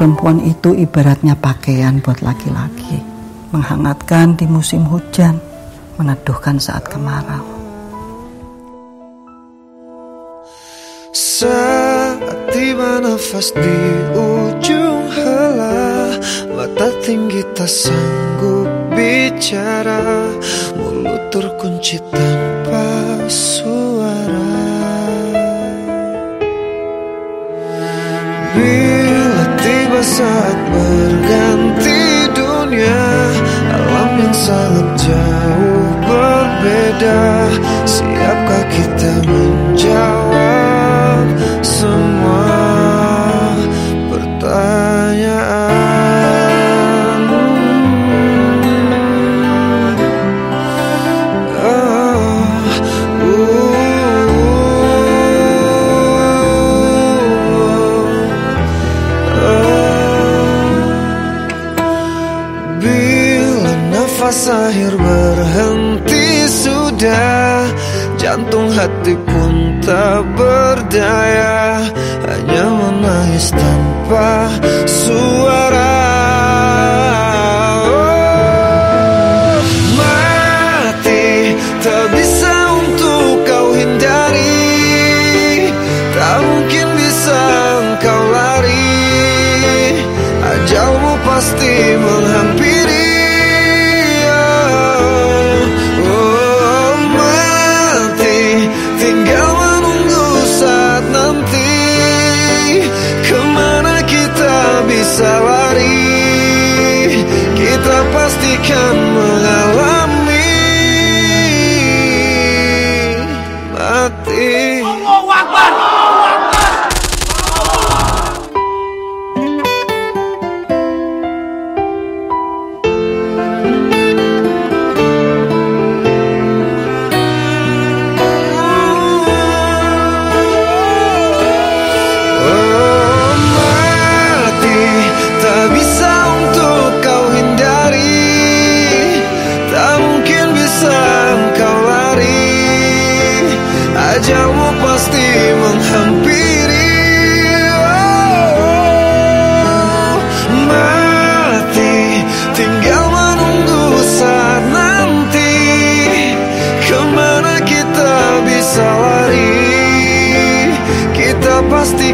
Perempuan itu ibaratnya pakaian buat laki-laki. Menghangatkan di musim hujan, meneduhkan saat kemarau. Saat tiba nafas di ujung helah Mata tinggi tak sanggup bicara Mulut terkunci tanpa suara tiba saat nafas akhir berhenti sudah. Jantung hati pun tak berdaya. Hanya menangis tanpa suara. Oh, Mati tak bisa untuk kau hindari. Tak mungkin bisa engkau lari. Ajalmu pasti menghampiri rusty